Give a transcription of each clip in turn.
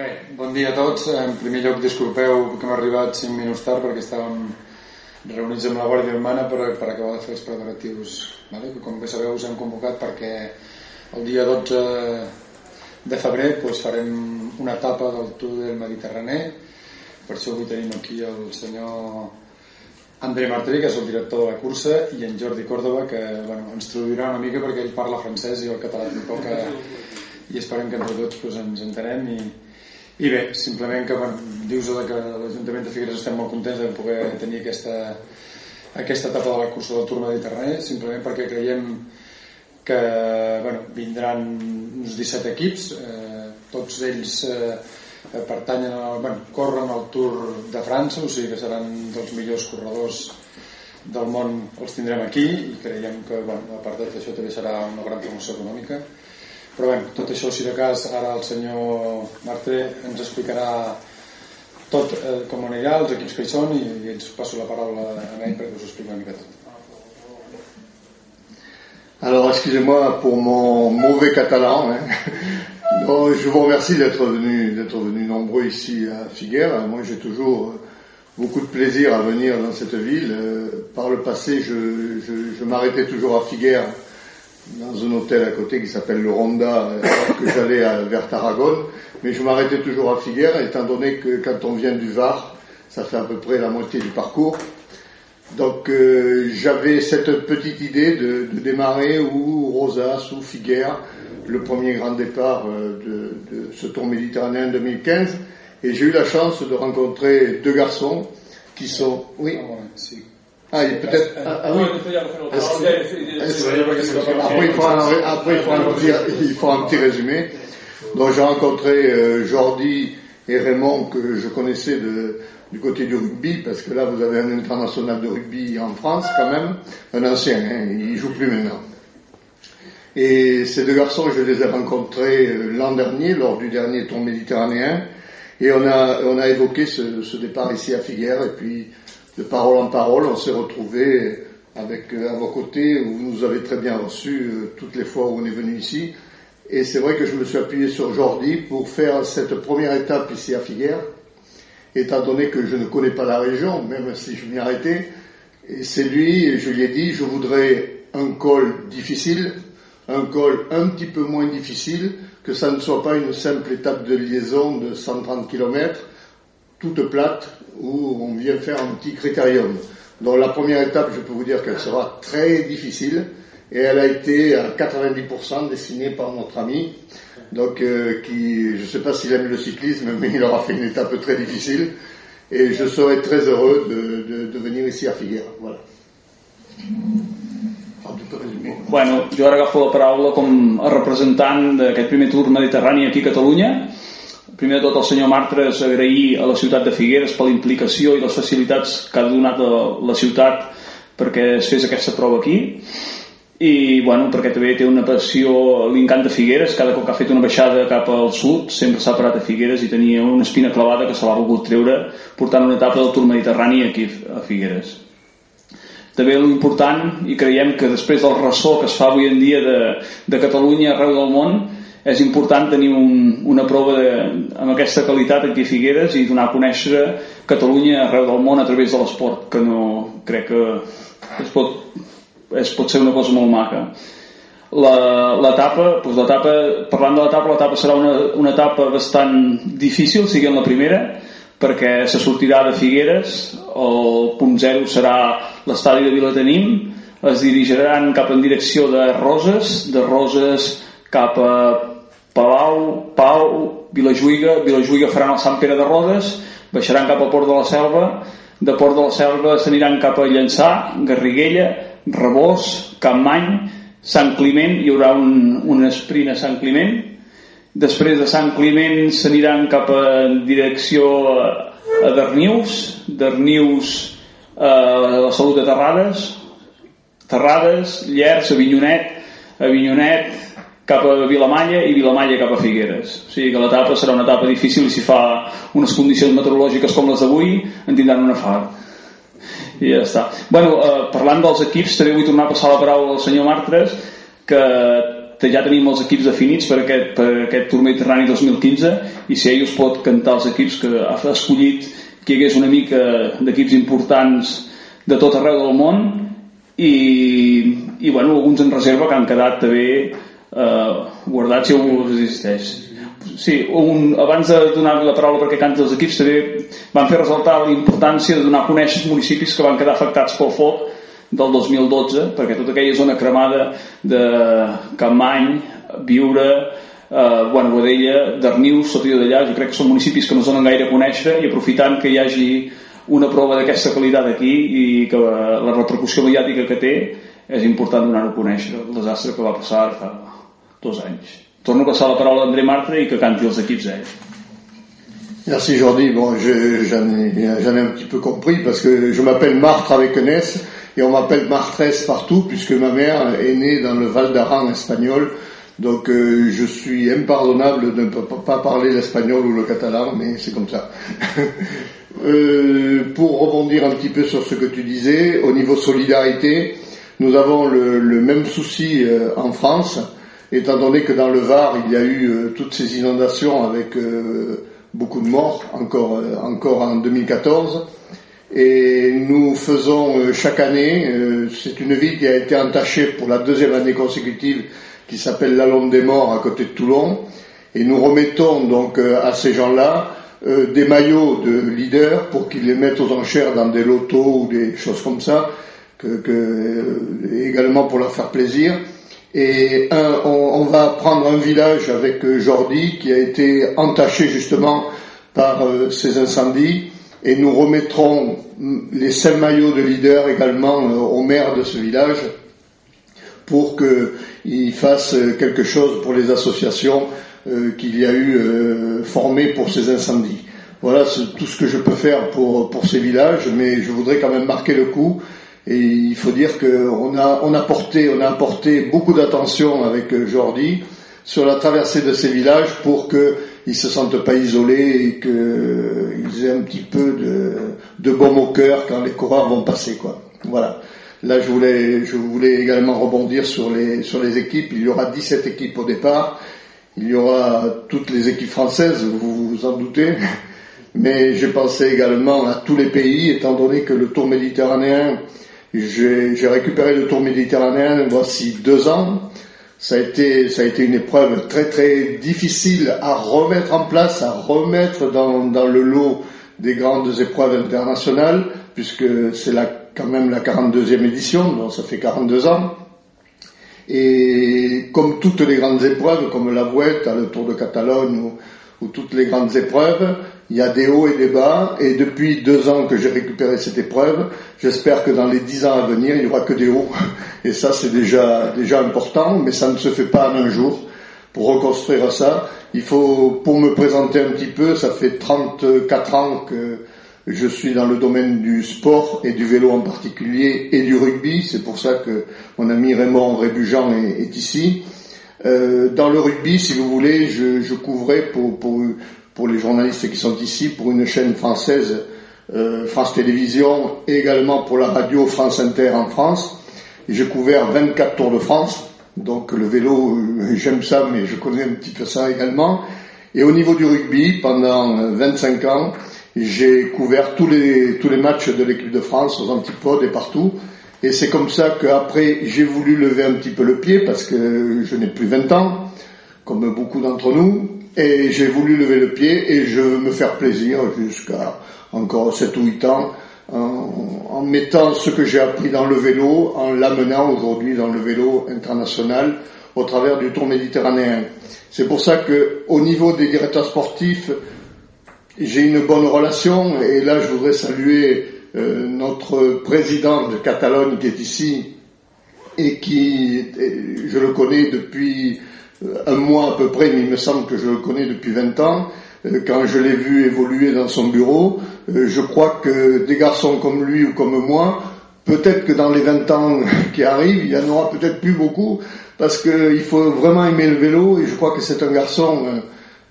Bé, bon dia a tots. En primer lloc, disculpeu que hem arribat 5 minuts tard perquè estàvem reunits amb la Guàrdia Urbana per, per acabar de fer els preparatius. Vale? Que, com bé sabeu, us hem convocat perquè el dia 12 de febrer doncs, farem una etapa del Tour del Mediterrani. Per això avui tenim aquí el senyor André Martí, que és el director de la cursa, i en Jordi Córdoba, que bueno, ens traduirà una mica perquè ell parla francès i el català tampoc, que, i esperem que entre tots doncs, ens entenem i, i bé, simplement que bueno, dius que l'Ajuntament de Figueres estem molt contents de poder tenir aquesta, aquesta etapa de la cursa del Tour Mediterrani, simplement perquè creiem que bueno, vindran uns 17 equips, eh, tots ells eh, pertanyen al, bueno, corren al Tour de França, o sigui que seran dels millors corredors del món els tindrem aquí i creiem que bueno, a part d'això també serà una gran promoció econòmica però bé, tot això, si de cas, ara el senyor ens explicarà tot eh, com i, i ens passo. Alors, excusez-moi pour mon mauvais catalan. Hein. Je vous remercie d'être venu, d'être venu nombreux ici à Figueres. Moi, j'ai toujours beaucoup de plaisir à venir dans cette ville. Euh, par le passé, je m'arrêtais toujours à Figueres dans un hôtel à côté qui s'appelle le Ronda, euh, que j'allais vers Tarragone, mais je m'arrêtais toujours à Figueres, étant donné que quand on vient du Var, ça fait à peu près la moitié du parcours. Donc euh, j'avais cette petite idée de, démarrer ou Rosas ou Figueres, le premier grand départ euh, de, de ce Tour méditerranéen 2015, et j'ai eu la chance de rencontrer deux garçons qui sont... Oui. Ah, ah, peut-être. Ah, ah oui. Après, il faut un, après, il faut un, petit, il faut un petit résumé. Donc, j'ai rencontré euh, Jordi et Raymond que je connaissais de, du côté du rugby, parce que là, vous avez un international de rugby en France, quand même. Un ancien, hein, il joue plus maintenant. Et ces deux garçons, je les ai rencontrés euh, l'an dernier, lors du dernier tour méditerranéen. Et on a, on a évoqué ce, ce départ ici à Figueres, et puis de parole en parole, on s'est retrouvé avec euh, à vos côtés, où vous nous avez très bien reçus euh, toutes les fois où on est venu ici. Et c'est vrai que je me suis appuyé sur Jordi pour faire cette première étape ici à Figueres, étant donné que je ne connais pas la région, même si je m'y arrêtais. Et c'est lui, je lui ai dit, je voudrais un col difficile, un col un petit peu moins difficile, que ça ne soit pas une simple étape de liaison de 130 km, toute plate, où on vient faire un petit critérium. Donc la première étape, je peux vous dire qu'elle sera très difficile et elle a été à 90% dessinée par notre ami, donc euh, qui, je ne sais pas s'il aime le cyclisme, mais il aura fait une étape très difficile et je serai très heureux de, de, de venir ici a Figuera. Voilà. Bueno, jo ara agafo la paraula com a representant d'aquest primer tour mediterrani aquí a Catalunya primer de tot al senyor Martres agrair a la ciutat de Figueres per la implicació i les facilitats que ha donat a la ciutat perquè es fes aquesta prova aquí. I bueno, perquè també té una passió l'encant de Figueres, cada cop que ha fet una baixada cap al sud, sempre s'ha parat a Figueres i tenia una espina clavada que se l'ha volgut treure portant una etapa del Tour Mediterrani aquí a Figueres. També l'important i creiem que després del ressò que es fa avui en dia de, de Catalunya arreu del món és important tenir un, una prova de, amb aquesta qualitat aquí a Figueres i donar a conèixer Catalunya arreu del món a través de l'esport que no crec que es pot, es pot ser una cosa molt maca. L'etapa doncs l'etapa, parlant de l'etapa l'etapa serà una, una etapa bastant difícil sigui en la primera perquè se sortirà de Figueres el punt zero serà l'estadi de Vilatenim es dirigiran cap en direcció de Roses de Roses cap a Palau, Pau, Vilajuïga, Vilajuïga faran el Sant Pere de Rodes, baixaran cap a Port de la Selva, de Port de la Selva s'aniran cap a Llançà, Garriguella, Rebós, Campmany, Sant Climent, hi haurà un, un esprint a Sant Climent, després de Sant Climent s'aniran cap a direcció a, a Darnius, Darnius a la Salut de Terrades, Terrades, Llers, Avinyonet, Avinyonet, cap a Vilamalla i Vilamalla cap a Figueres. O sigui que l'etapa serà una etapa difícil i si fa unes condicions meteorològiques com les d'avui en tindran una far. I ja està. bueno, eh, parlant dels equips, també vull tornar a passar la paraula al senyor Martres, que ja tenim els equips definits per aquest, per aquest Tour Mediterrani 2015 i si ell us pot cantar els equips que ha escollit que hi hagués una mica d'equips importants de tot arreu del món i, i bueno, alguns en reserva que han quedat també eh, guardats si algú existeix. Sí, un, abans de donar la paraula perquè canti els equips també van fer ressaltar la importància de donar a conèixer els municipis que van quedar afectats pel foc del 2012 perquè tota aquella zona cremada de Campmany, Viure eh, bueno, Boadella, Darnius, Sotillo d'allà, jo crec que són municipis que no donen gaire a conèixer i aprofitant que hi hagi una prova d'aquesta qualitat aquí i que la repercussió mediàtica que té és important donar-ho a conèixer el desastre que va passar fa Merci Jordi. Bon, j'en ai, ai, un petit peu compris parce que je m'appelle Martre avec un S et on m'appelle Martres partout puisque ma mère est née dans le Val d'Aran espagnol. Donc euh, je suis impardonnable de ne pas parler l'espagnol ou le catalan, mais c'est comme ça. euh, pour rebondir un petit peu sur ce que tu disais, au niveau solidarité, nous avons le, le même souci euh, en France étant donné que dans le Var, il y a eu euh, toutes ces inondations avec euh, beaucoup de morts, encore, euh, encore en 2014. Et nous faisons chaque année, c'est une ville qui a été entachée pour la deuxième année consécutive, qui s'appelle la Londe des Morts à côté de Toulon. Et nous remettons donc à ces gens-là des maillots de leaders pour qu'ils les mettent aux enchères dans des lotos ou des choses comme ça, que, également pour leur faire plaisir. Et on, va prendre un village avec euh, Jordi qui a été entaché justement par euh, ces incendies et nous remettrons mm, les cinq maillots de leader également euh, au maire de ce village pour qu'il fasse quelque chose pour les associations qu'il y a eu formées pour ces incendies. Voilà tout ce que je peux faire pour, pour ces villages, mais je voudrais quand même marquer le coup et il faut dire qu'on a, apporté beaucoup d'attention avec euh, Jordi sur la traversée de ces villages pour qu'ils ne se sentent pas isolés et qu'ils aient un petit peu de, de baume au cœur quand les coureurs vont passer. Voilà. Là, je voulais, je également rebondir sur les, équipes. Il y aura 17 équipes au départ. Il y aura toutes les équipes françaises, vous vous en doutez. Mais j'ai pensé également à tous les pays, étant donné que le Tour méditerranéen j'ai récupéré le Tour méditerranéen voici deux ans. Ça a été, ça a été une épreuve très très difficile à remettre en place, à remettre dans, dans le lot des grandes épreuves internationales, puisque c'est quand même la 42e édition, donc ça fait 42 ans. Et comme toutes les grandes épreuves, comme la Vuelta, le Tour de Catalogne ou, ou toutes les grandes épreuves, il y a des hauts et des bas, et depuis deux ans que j'ai récupéré cette épreuve, j'espère que dans les dix ans à venir, il n'y aura que des hauts. Et ça, c'est déjà, déjà important, mais ça ne se fait pas en un jour. Pour reconstruire ça, il faut, pour me présenter un petit peu, ça fait 34 ans que je suis dans le domaine du sport et du vélo en particulier et du rugby. C'est pour ça que mon ami Raymond Rébujean est, est ici. Euh, dans le rugby, si vous voulez, je, je couvrais pour, pour pour les journalistes qui sont ici, pour une chaîne française, euh, France Télévisions, et également pour la radio France Inter en France. J'ai couvert 24 Tours de France, donc le vélo, euh, j'aime ça, mais je connais un petit peu ça également. Et au niveau du rugby, pendant 25 ans, j'ai couvert tous les, tous les matchs de l'équipe de France aux antipodes et partout. Et c'est comme ça qu'après, j'ai voulu lever un petit peu le pied parce que je n'ai plus 20 ans, comme beaucoup d'entre nous. Et j'ai voulu lever le pied et je veux me faire plaisir jusqu'à encore 7 ou 8 ans en, mettant ce que j'ai appris dans le vélo, en l'amenant aujourd'hui dans le vélo international au travers du Tour méditerranéen. C'est pour ça que au niveau des directeurs sportifs, j'ai une bonne relation et là je voudrais saluer euh, notre président de Catalogne qui est ici et qui, je le connais depuis un mois à peu près, mais il me semble que je le connais depuis 20 ans, euh, quand je l'ai vu évoluer dans son bureau, euh, je crois que des garçons comme lui ou comme moi, peut-être que dans les 20 ans qui arrivent, il y en aura peut-être plus beaucoup, parce qu'il faut vraiment aimer le vélo, et je crois que c'est un garçon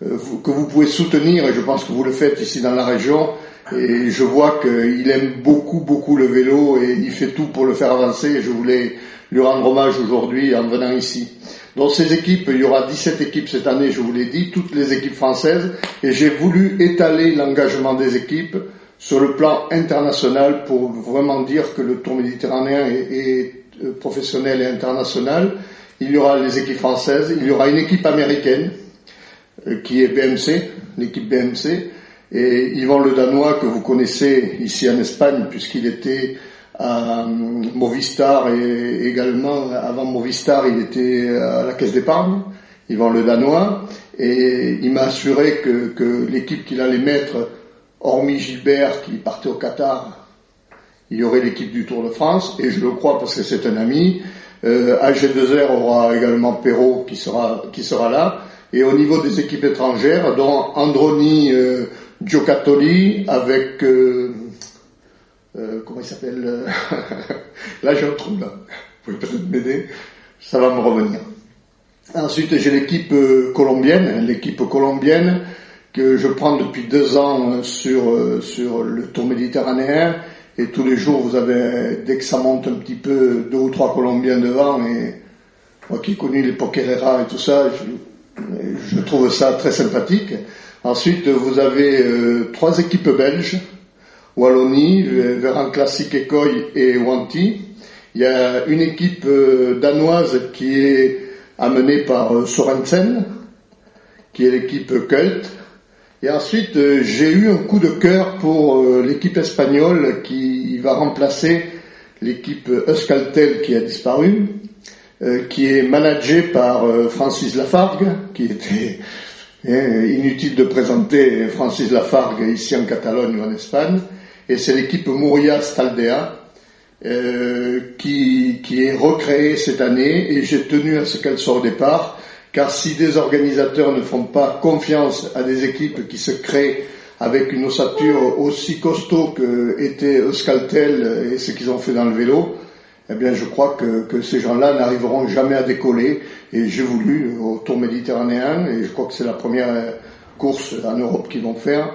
euh, que vous pouvez soutenir, et je pense que vous le faites ici dans la région, et je vois qu'il aime beaucoup, beaucoup le vélo, et il fait tout pour le faire avancer, et je voulais lui rendre hommage aujourd'hui en venant ici. Dans ces équipes, il y aura 17 équipes cette année, je vous l'ai dit, toutes les équipes françaises, et j'ai voulu étaler l'engagement des équipes sur le plan international pour vraiment dire que le Tour méditerranéen est, euh, professionnel et international. Il y aura les équipes françaises, il y aura une équipe américaine euh, qui est BMC, l'équipe BMC, et Yvan Le Danois que vous connaissez ici en Espagne puisqu'il était à Movistar et également avant Movistar il était à la caisse d'épargne, Yvan Le Danois, et il m'a assuré que, que l'équipe qu'il allait mettre hormis Gilbert qui partait au Qatar, il y aurait l'équipe du Tour de France, et je le crois parce que c'est un ami. Euh, AG2R aura également Perrault qui sera, qui sera là. Et au niveau des équipes étrangères, dont Androni euh, Giocattoli avec... Euh, euh comment il s'appelle euh, Là j'ai un trou là. Vous pouvez peut-être m'aider. Ça va me revenir. Ensuite j'ai l'équipe euh, colombienne. L'équipe colombienne que je prends depuis deux ans euh, sur, sur le tour méditerranéen. Et tous les jours, vous avez, dès que ça monte un petit peu, deux ou trois Colombiens devant. Et moi qui ai connu les Pokerera et tout ça, je, trouve ça très sympathique. Ensuite, vous avez euh, trois équipes belges, Wallonie, Véran Classique Écoy et Wanty. Il y a une équipe danoise qui est amenée par Sorensen, qui est l'équipe Cult. Et ensuite, euh, j'ai eu un coup de cœur pour euh, l'équipe espagnole qui va remplacer l'équipe Euskaltel qui a disparu, euh, qui est managée par Francis Lafargue, qui était inutile de présenter Francis Lafargue ici en Catalogne ou en Espagne, et c'est l'équipe Mouria Staldea, qui, qui est recréée cette année, et j'ai tenu à ce qu'elle soit au départ, car si des organisateurs ne font pas confiance à des équipes qui se créent avec une ossature aussi costaud que était Euskaltel et ce qu'ils ont fait dans le vélo, eh bien, je crois que, que ces gens-là n'arriveront jamais à décoller. Et j'ai voulu au Tour méditerranéen, et je crois que c'est la première course en Europe qu'ils vont faire,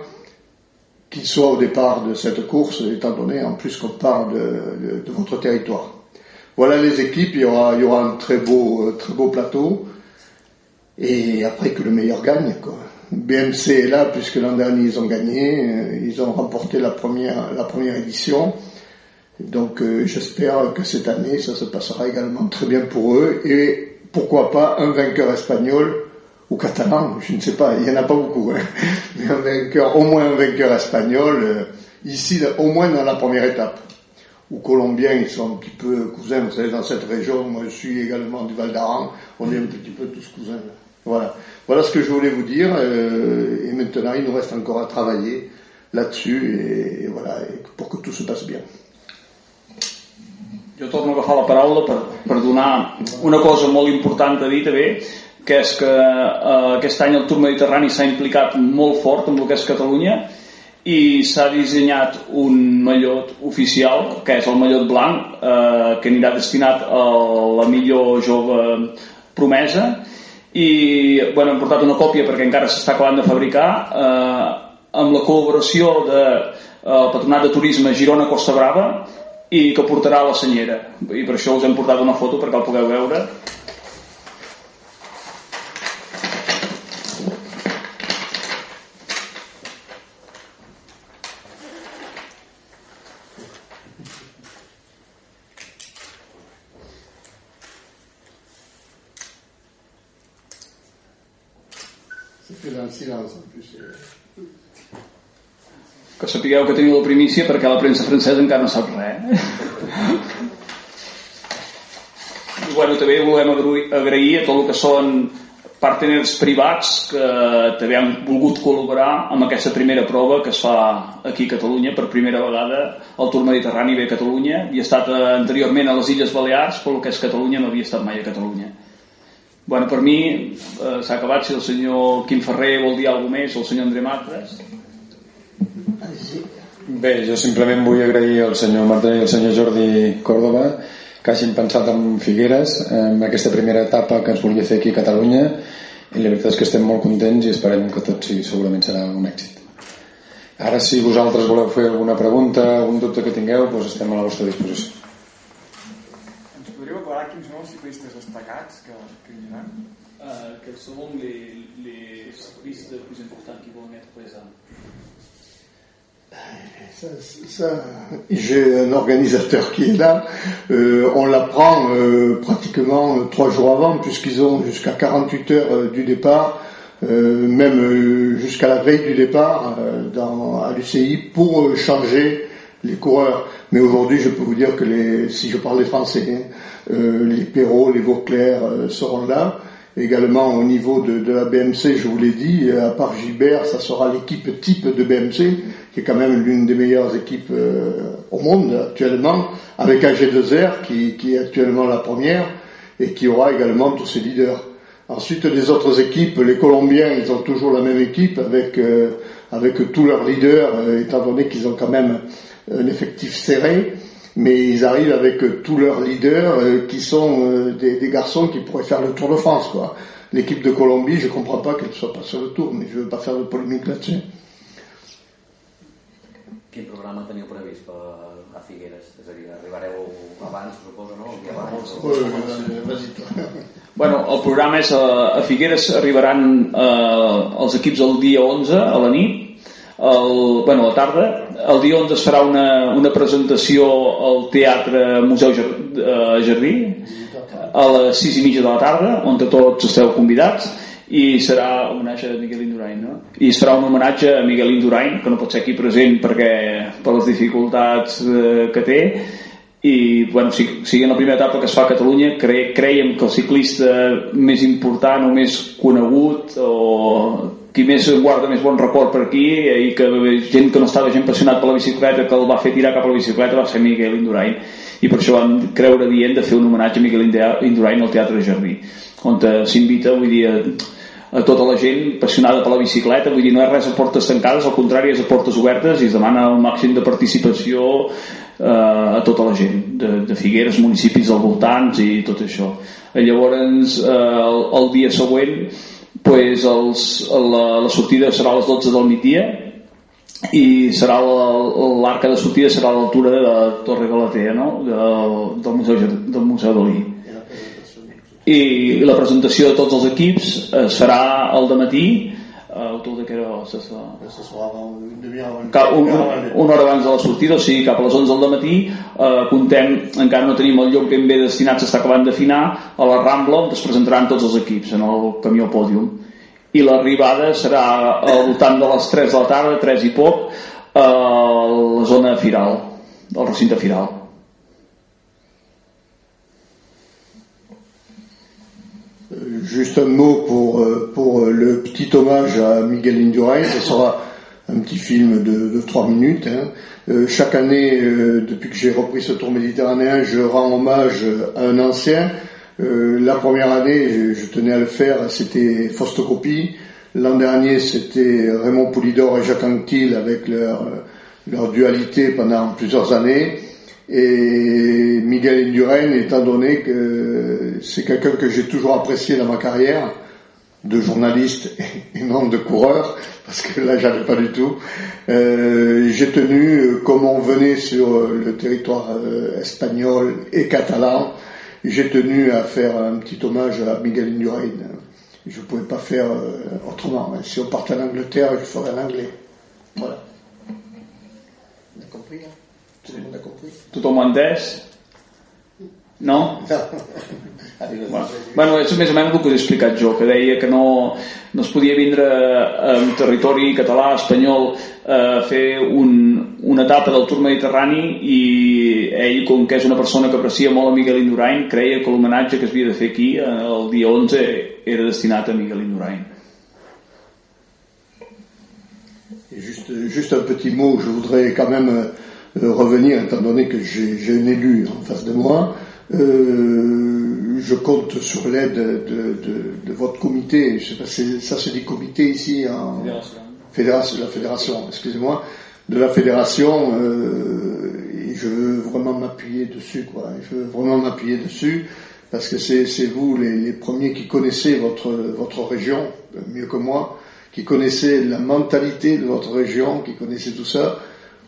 qu'ils soient au départ de cette course, étant donné en plus qu'on parle de, de, votre territoire. Voilà les équipes. Il y aura, il y aura un très beau, très beau plateau et après que le meilleur gagne. BMC est là puisque l'an dernier ils ont gagné, euh, ils ont remporté la première, la première édition. Donc euh, j'espère que cette année ça se passera également très bien pour eux et pourquoi pas un vainqueur espagnol ou catalan, je ne sais pas, il n'y en a pas beaucoup, hein. mais un vainqueur, au moins un vainqueur espagnol, euh, ici au moins dans la première étape. Ou colombiens, ils sont un petit peu cousins, vous savez, dans cette région, moi je suis également du Val d'Aran, on est un petit peu tous cousins. Voilà. Voilà ce que je voulais vous dire. Euh, et maintenant, il nous reste encore à travailler là-dessus et, voilà, pour que tout se passe bien. Jo torno a agafar la paraula per, per donar una cosa molt important a dir també, que és que eh, aquest any el Tour Mediterrani s'ha implicat molt fort amb el que és Catalunya i s'ha dissenyat un mallot oficial, que és el mallot blanc, eh, que anirà destinat a la millor jove promesa. I bueno, hem portat una còpia perquè encara s'està acabant de fabricar eh, amb la col·laboració de, eh, Patronat de Turisme Girona Costa Brava i que portarà la senyera i per això us hem portat una foto perquè el pugueu veure silence en plus. Que sapigueu que teniu la primícia perquè la premsa francesa encara no sap res. I bueno, també volem agrair a tot el que són partners privats que també han volgut col·laborar amb aquesta primera prova que es fa aquí a Catalunya per primera vegada el Tour Mediterrani ve a Catalunya i ha estat anteriorment a les Illes Balears però el que és Catalunya no havia estat mai a Catalunya Bueno, per mi eh, s'ha acabat si el senyor Quim Ferrer vol dir alguna més o el senyor André Matres. Bé, jo simplement vull agrair al senyor Marta i al senyor Jordi Córdoba que hagin pensat en Figueres en aquesta primera etapa que ens volia fer aquí a Catalunya i la veritat és que estem molt contents i esperem que tot sí, segurament serà un èxit. Ara si vosaltres voleu fer alguna pregunta, algun dubte que tingueu, doncs estem a la vostra disposició. Ens podríeu aclarar ciclistes destacats que, que hi ha? Uh, quels sont les, les cyclistes plus importants qui vont être présents ça, ça, J'ai un organisateur qui est là. Euh, on l'apprend euh, pratiquement trois jours avant, puisqu'ils ont jusqu'à 48 heures euh, du départ, euh, même euh, jusqu'à la veille du départ dans, à l'UCI, pour changer les coureurs. Mais aujourd'hui, je peux vous dire que les, si je parle des Français, hein, les Perrault, les Vauclair seront là. Également au niveau de, de, la BMC, je vous l'ai dit, à part Gilbert, ça sera l'équipe type de BMC qui est quand même l'une des meilleures équipes euh, au monde actuellement, avec AG2R qui, qui, est actuellement la première et qui aura également tous ses leaders. Ensuite, les autres équipes, les Colombiens, ils ont toujours la même équipe avec euh, avec tous leurs leaders, euh, étant donné qu'ils ont quand même un effectif serré, mais ils arrivent avec tous leurs leaders qui sont des, des, garçons qui pourraient faire le Tour de France. L'équipe de Colombie, je comprends pas qu'elle soit pas sur le Tour, mais je veux pas faire de polémique là-dessus. Quin programa teniu previst per, a Figueres? És a dir, arribareu abans, suposo, no? El dia abans? O... Bueno, el programa és a, a Figueres arribaran eh, els equips el dia 11 a la nit el, bueno, a la tarda el dia 11 es farà una, una presentació al Teatre Museu eh, Jardí a les 6 i mitja de la tarda on tots esteu convidats i serà un homenatge a Miguel Indurain no? i es farà un homenatge a Miguel Indurain que no pot ser aquí present perquè per les dificultats eh, que té i bueno, si, sigui en la primera etapa que es fa a Catalunya cre, creiem que el ciclista més important o més conegut o qui més guarda més bon record per aquí i que gent que no estava gent apassionat per la bicicleta que el va fer tirar cap a la bicicleta va ser Miguel Indurain i per això vam creure dient de fer un homenatge a Miguel Indurain al Teatre Jardí on s'invita vull dir a tota la gent apassionada per la bicicleta, vull dir, no és res a portes tancades, al contrari, és a portes obertes i es demana un màxim de participació eh, a tota la gent, de, de Figueres, municipis al voltants i tot això. Llavors, eh, el, el dia següent, pues, els, la, la sortida serà a les 12 del migdia i serà l'arca de sortida serà a l'altura de Torre Galatea, no? de, del Museu, del Museu Dalí i la presentació de tots els equips es farà al matí a autour de quelle heure? Ça una hora abans de la sortida, o sigui, cap a les 11 del matí, eh, contem, encara no tenim el lloc ben bé destinat, s'està acabant d'afinar, a la Rambla, on es presentaran tots els equips, en el camió pòdium. I l'arribada serà al voltant de les 3 de la tarda, 3 i poc, a la zona firal, al recinte firal. Juste un mot pour, euh, pour le petit hommage à Miguel Indurain. Ce sera un petit film de, de 3 minutes. Hein. Euh, chaque année, euh, depuis que j'ai repris ce tour méditerranéen, je rends hommage à un ancien. la première année, je, tenais à le faire, c'était Fausto Coppi. L'an dernier, c'était Raymond Poulidor et Jacques Anquetil avec leur, leur dualité pendant plusieurs années. Et Miguel Indurain, étant donné que c'est quelqu'un que j'ai toujours apprécié dans ma carrière, de journaliste et non de coureur, parce que là j'avais pas du tout. Euh, j'ai tenu, comme on venait sur le territoire euh, espagnol et catalan, j'ai tenu à faire un petit hommage à Miguel Indurain. Je ne pouvais pas faire euh, autrement. Si on partait en Angleterre, je ferais en anglais. Voilà. Compris là Tothom ho ha entès? No? bueno, bueno, és més o menys el que us he explicat jo, que deia que no, no es podia vindre en territori català, espanyol, a fer un, una etapa del Tour Mediterrani i ell, com que és una persona que aprecia molt a Miguel Indurain, creia que l'homenatge que es havia de fer aquí el dia 11 era destinat a Miguel Indurain. Juste, juste un petit mot, je voudrais quand même Euh, revenir, étant donné que j'ai un élu en face de moi. Euh, je compte sur l'aide de, de, de, votre comité. Je sais pas, ça se dit comité ici en fédération, la fédération, excusez-moi, de la fédération. Euh, et je veux vraiment m'appuyer dessus, quoi. Je veux vraiment m'appuyer dessus parce que c'est vous les, les, premiers qui connaissez votre votre région mieux que moi, qui connaissez la mentalité de votre région, qui connaissez tout ça.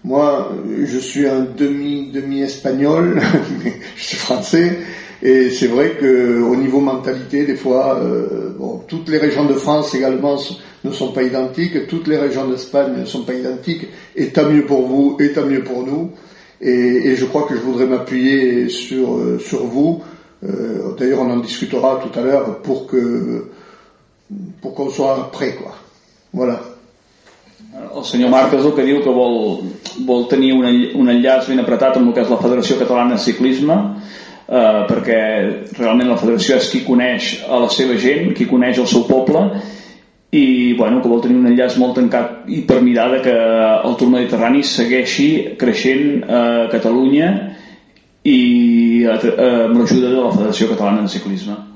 Moi, je suis un demi demi espagnol, je suis français, Et c'est vrai que au niveau mentalité, des fois, euh, toutes les régions de France également ne sont pas identiques, toutes les régions d'Espagne ne sont pas identiques, et tant mieux pour vous, et tant mieux pour nous. Et, et je crois que je voudrais m'appuyer sur, euh, sur vous. Euh, D'ailleurs, on en discutera tout à l'heure pour que pour qu'on soit prêt, quoi. Voilà. El senyor Marc és el que diu que vol, vol tenir un, un enllaç ben apretat amb el que és la Federació Catalana de Ciclisme eh, perquè realment la federació és qui coneix a la seva gent, qui coneix el seu poble i bueno, que vol tenir un enllaç molt tancat i per mirar que el Tour Mediterrani segueixi creixent a Catalunya i eh, amb l'ajuda de la Federació Catalana de Ciclisme.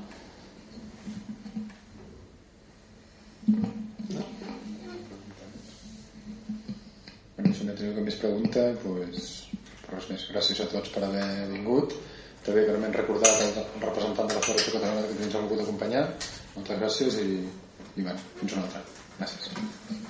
Si no teniu cap més pregunta, pues, res més. Gràcies a tots per haver vingut. També clarament recordar que el representant de la Federació Catalana que ens ha volgut acompanyar. Moltes gràcies i, i bueno, fins una altra. Gràcies.